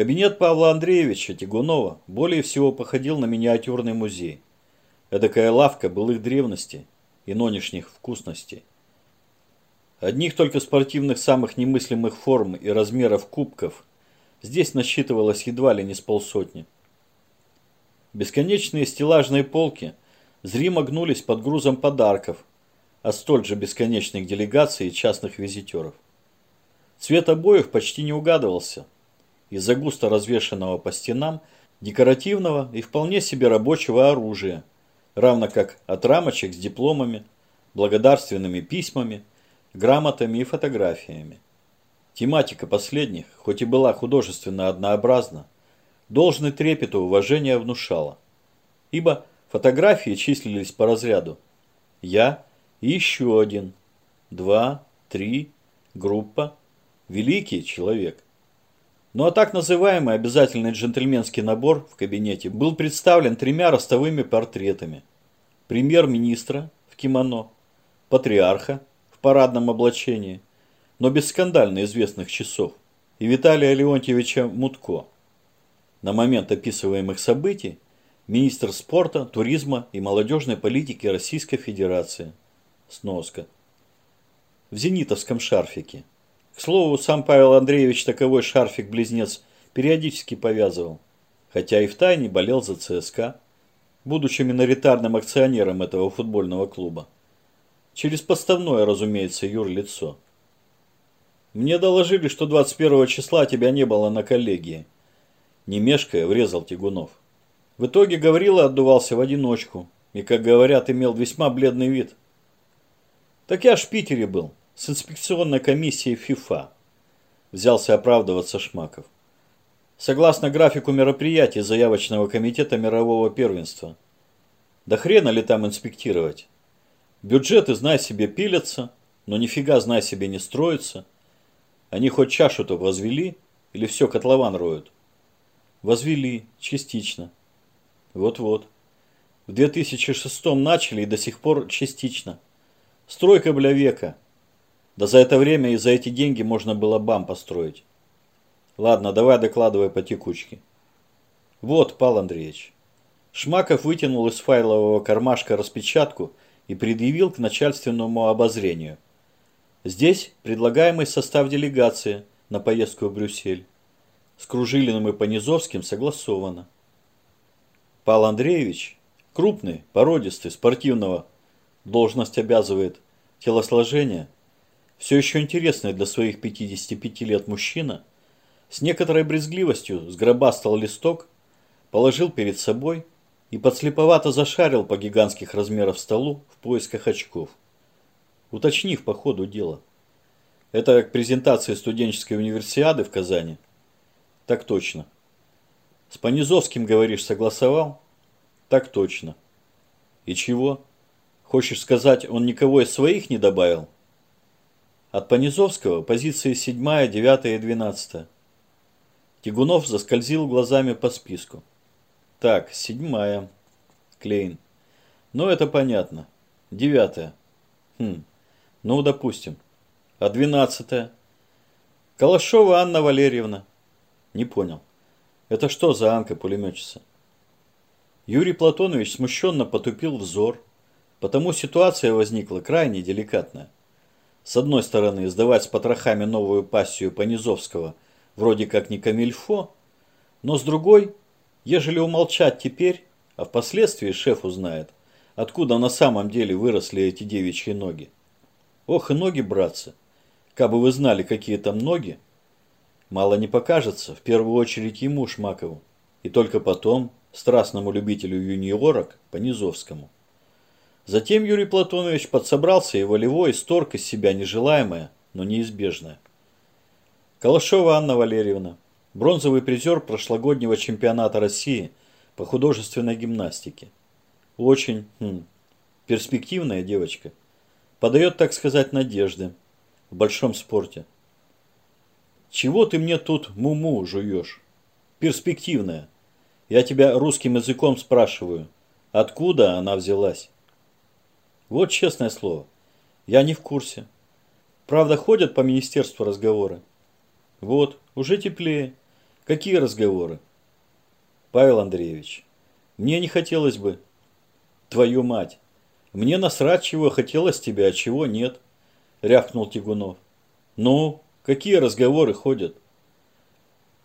Кабинет Павла Андреевича Тягунова более всего походил на миниатюрный музей. Эдакая лавка былых древностей и нынешних вкусностей. Одних только спортивных самых немыслимых форм и размеров кубков здесь насчитывалось едва ли не с полсотни. Бесконечные стеллажные полки зримо гнулись под грузом подарков от столь же бесконечных делегаций и частных визитеров. Цвет обоев почти не угадывался из-за густо развешенного по стенам декоративного и вполне себе рабочего оружия, равно как от рамочек с дипломами, благодарственными письмами, грамотами и фотографиями. Тематика последних, хоть и была художественно однообразна, должный трепет и уважение внушала. Ибо фотографии числились по разряду. Я и еще один, два, три, группа, великий человек. Ну а так называемый обязательный джентльменский набор в кабинете был представлен тремя ростовыми портретами. Премьер-министра в кимоно, патриарха в парадном облачении, но без скандально известных часов, и Виталия Леонтьевича Мутко. На момент описываемых событий министр спорта, туризма и молодежной политики Российской Федерации. Сноска. В зенитовском шарфике. К слову, сам Павел Андреевич таковой шарфик-близнец периодически повязывал, хотя и втайне болел за ЦСКА, будучи миноритарным акционером этого футбольного клуба. Через подставное, разумеется, юрлицо. Мне доложили, что 21 числа тебя не было на коллегии не мешкая, врезал Тягунов. В итоге Гаврила отдувался в одиночку и, как говорят, имел весьма бледный вид. Так я ж в Питере был, с инспекционной комиссией ФИФА. Взялся оправдываться Шмаков. Согласно графику мероприятий заявочного комитета мирового первенства. Да хрена ли там инспектировать? Бюджеты, знай себе, пилятся, но нифига, знай себе, не строятся. Они хоть чашу-то возвели или все котлован роют? Возвели, частично. Вот-вот. В 2006 начали и до сих пор частично. Стройка, бля, века. Да за это время и за эти деньги можно было бам построить. Ладно, давай докладывай по текучке. Вот, Пал Андреевич. Шмаков вытянул из файлового кармашка распечатку и предъявил к начальственному обозрению. Здесь предлагаемый состав делегации на поездку в Брюссель. С Кружилиным и Понизовским согласовано. Павел Андреевич, крупный, породистый, спортивного, должность обязывает телосложение, все еще интересный для своих 55 лет мужчина, с некоторой брезгливостью сгробастал листок, положил перед собой и подслеповато зашарил по гигантских размеров столу в поисках очков, уточнив по ходу дела. Это к презентации студенческой универсиады в Казани – так точно. С Понизовским, говоришь, согласовал? Так точно. И чего? Хочешь сказать, он никого из своих не добавил? От Понизовского позиции 7, 9 и 12. Тягунов заскользил глазами по списку. Так, седьмая. Клейн. Ну, это понятно. Девятая. Хм. Ну, допустим. А двенадцатая? Калашова Анна Валерьевна. Не понял. Это что за Анка-пулеметчица? Юрий Платонович смущенно потупил взор, потому ситуация возникла крайне деликатная. С одной стороны, сдавать с потрохами новую пассию Понизовского вроде как не камильфо, но с другой, ежели умолчать теперь, а впоследствии шеф узнает, откуда на самом деле выросли эти девичьи ноги. Ох и ноги, братцы, кабы вы знали, какие там ноги, Мало не покажется, в первую очередь ему, Шмакову, и только потом страстному любителю юниорок Понизовскому. Затем Юрий Платонович подсобрался и волевой исторг из себя нежелаемое, но неизбежное. Калашова Анна Валерьевна, бронзовый призер прошлогоднего чемпионата России по художественной гимнастике. Очень хм, перспективная девочка. Подает, так сказать, надежды в большом спорте. Чего ты мне тут муму -му жуешь? Перспективная. Я тебя русским языком спрашиваю. Откуда она взялась? Вот честное слово. Я не в курсе. Правда, ходят по министерству разговоры. Вот, уже теплее. Какие разговоры? Павел Андреевич, мне не хотелось бы. Твою мать. Мне насрать, чего хотелось тебе, а чего нет, рявкнул Тигунов. Ну, какие разговоры ходят?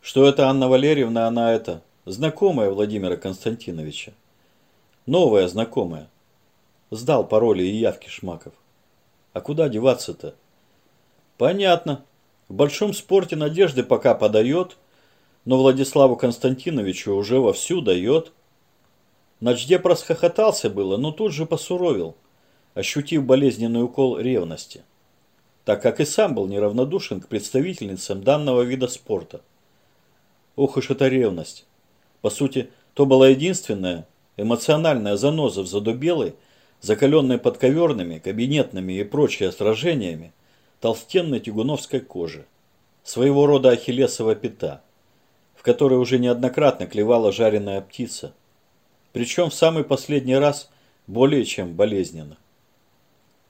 Что это Анна Валерьевна, она это, знакомая Владимира Константиновича. Новая знакомая. Сдал пароли и явки Шмаков. А куда деваться-то? Понятно. В большом спорте надежды пока подает, но Владиславу Константиновичу уже вовсю дает. Начдеп расхохотался было, но тут же посуровил, ощутив болезненный укол ревности, так как и сам был неравнодушен к представительницам данного вида спорта. Ох уж эта ревность. По сути, то была единственная эмоциональная заноза в задубелой, закаленной подковерными, кабинетными и прочими сражениями, толстенной тягуновской кожи. Своего рода ахиллесова пята которой уже неоднократно клевала жареная птица. Причем в самый последний раз более чем болезненно.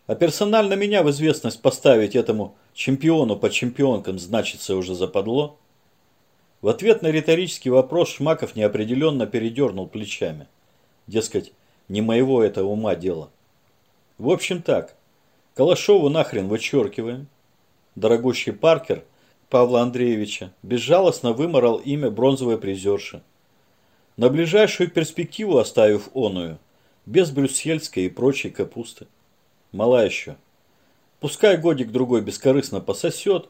А персонально меня в известность поставить этому чемпиону по чемпионкам значится уже западло. В ответ на риторический вопрос Шмаков неопределенно передернул плечами. Дескать, не моего это ума дело. В общем так, Калашову нахрен вычеркиваем. Дорогущий Паркер – Павла Андреевича безжалостно выморал имя бронзовой призерши. На ближайшую перспективу оставив оную, без брюссельской и прочей капусты. Мала еще. Пускай годик-другой бескорыстно пососет,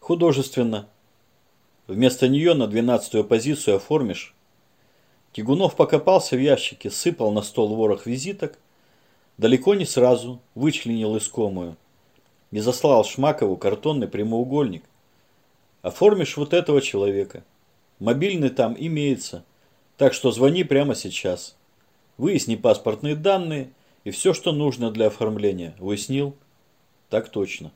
художественно. Вместо нее на двенадцатую позицию оформишь. Тягунов покопался в ящике, сыпал на стол ворох визиток, далеко не сразу вычленил искомую и заслал Шмакову картонный прямоугольник – Оформишь вот этого человека. Мобильный там имеется. Так что звони прямо сейчас. Выясни паспортные данные и все, что нужно для оформления. Выяснил? Так точно.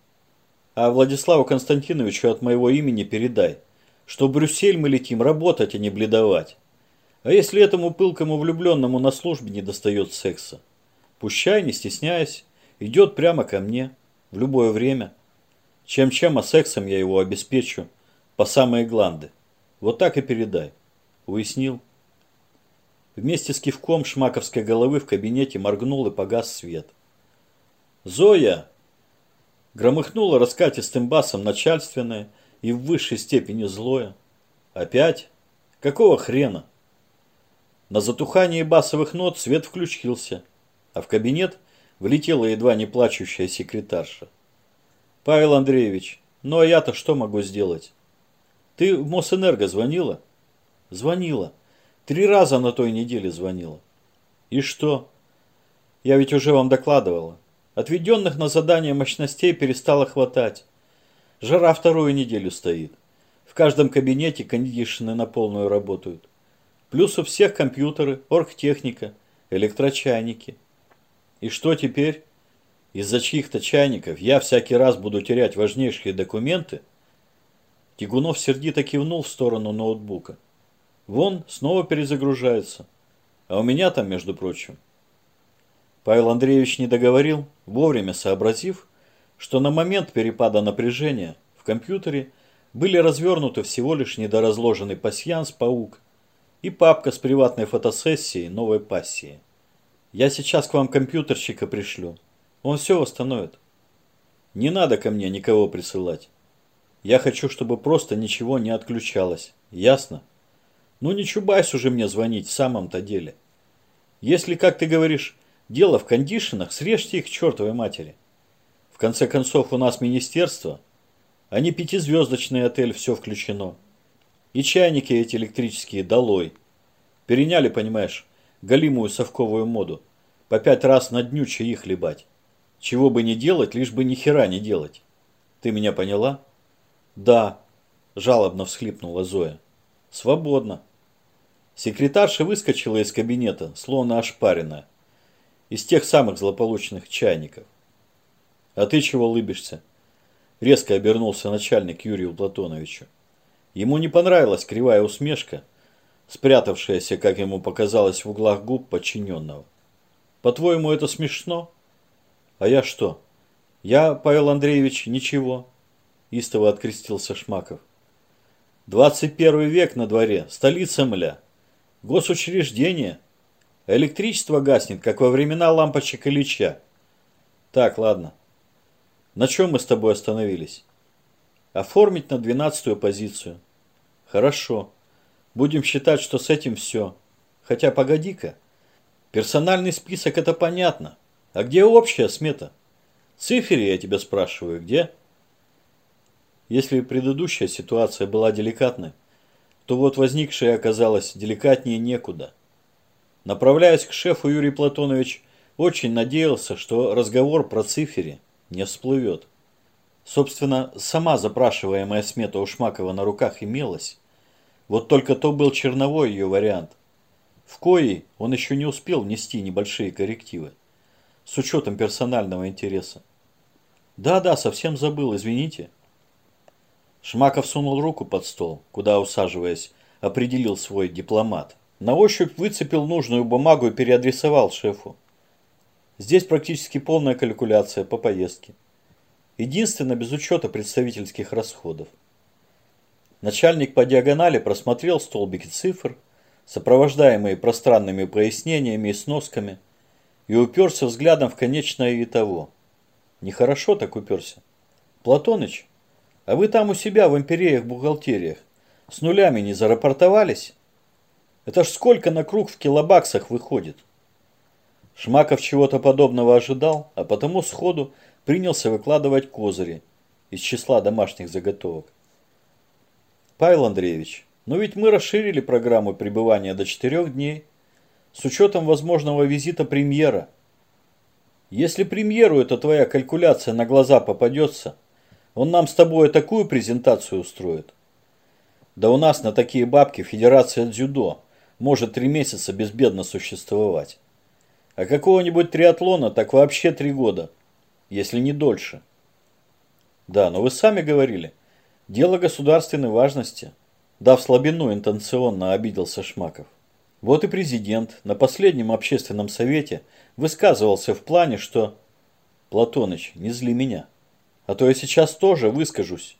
А Владиславу Константиновичу от моего имени передай, что в Брюссель мы летим работать, а не бледовать. А если этому пылкому влюбленному на службе не достает секса? Пущай, не стесняясь, идет прямо ко мне, в любое время. Чем-чем, а сексом я его обеспечу по самые гланды. Вот так и передай. Уяснил? Вместе с кивком шмаковской головы в кабинете моргнул и погас свет. «Зоя!» Громыхнуло раскатистым басом начальственное и в высшей степени злое. «Опять? Какого хрена?» На затухании басовых нот свет включился, а в кабинет влетела едва не плачущая секретарша. Павел Андреевич, ну а я-то что могу сделать? Ты в Мосэнерго звонила? Звонила. Три раза на той неделе звонила. И что? Я ведь уже вам докладывала. Отведенных на задание мощностей перестало хватать. Жара вторую неделю стоит. В каждом кабинете кондишены на полную работают. Плюс у всех компьютеры, оргтехника, электрочайники. И что теперь? из-за чьих-то чайников я всякий раз буду терять важнейшие документы, Тигунов сердито кивнул в сторону ноутбука. Вон, снова перезагружается. А у меня там, между прочим. Павел Андреевич не договорил, вовремя сообразив, что на момент перепада напряжения в компьютере были развернуты всего лишь недоразложенный пасьянс-паук и папка с приватной фотосессией новой пассии. Я сейчас к вам компьютерщика пришлю. Он все восстановит. Не надо ко мне никого присылать. Я хочу, чтобы просто ничего не отключалось. Ясно? Ну не чубайся уже мне звонить в самом-то деле. Если, как ты говоришь, дело в кондишенах, срежьте их к чертовой матери. В конце концов, у нас министерство, а не пятизвездочный отель, все включено. И чайники эти электрические долой. Переняли, понимаешь, голимую совковую моду. По пять раз на дню чаи хлебать. Чего бы не делать, лишь бы ни хера не делать. Ты меня поняла? Да, жалобно всхлипнула Зоя. Свободно. Секретарша выскочила из кабинета, словно ошпаренная. Из тех самых злополучных чайников. А ты чего лыбишься? Резко обернулся начальник Юрию Платоновичу. Ему не понравилась кривая усмешка, спрятавшаяся, как ему показалось, в углах губ подчиненного. По-твоему, это смешно? А я что? Я, Павел Андреевич, ничего. Истово открестился Шмаков. 21 век на дворе, столица мля. Госучреждение. Электричество гаснет, как во времена лампочек Ильича. Так, ладно. На чем мы с тобой остановились? Оформить на двенадцатую позицию. Хорошо. Будем считать, что с этим все. Хотя погоди-ка. Персональный список это понятно. А где общая смета? Цифре я тебя спрашиваю, где? Если предыдущая ситуация была деликатной, то вот возникшая оказалась деликатнее некуда. Направляясь к шефу, Юрий Платонович очень надеялся, что разговор про цифере не всплывет. Собственно, сама запрашиваемая смета у Шмакова на руках имелась. Вот только то был черновой ее вариант. В кои он еще не успел внести небольшие коррективы. С учетом персонального интереса. Да-да, совсем забыл, извините. Шмаков сунул руку под стол, куда, усаживаясь, определил свой дипломат. На ощупь выцепил нужную бумагу и переадресовал шефу. Здесь практически полная калькуляция по поездке. Единственно без учета представительских расходов. Начальник по диагонали просмотрел столбики цифр, сопровождаемые пространными пояснениями и сносками, и уперся взглядом в конечное и того. Нехорошо так уперся. Платоныч, а вы там у себя в империях-бухгалтериях с нулями не зарапортовались? Это ж сколько на круг в килобаксах выходит? Шмаков чего-то подобного ожидал, а потому сходу принялся выкладывать козыри из числа домашних заготовок. Павел Андреевич, но ведь мы расширили программу пребывания до четырех дней с учетом возможного визита премьера. Если премьеру эта твоя калькуляция на глаза попадется, он нам с тобой такую презентацию устроит. Да у нас на такие бабки Федерация дзюдо может три месяца безбедно существовать. А какого-нибудь триатлона так вообще три года, если не дольше. Да, но вы сами говорили, дело государственной важности. Дав слабину, интенционно обиделся Шмаков. Вот и президент на последнем общественном совете высказывался в плане, что... Платоныч, не зли меня. А то я сейчас тоже выскажусь.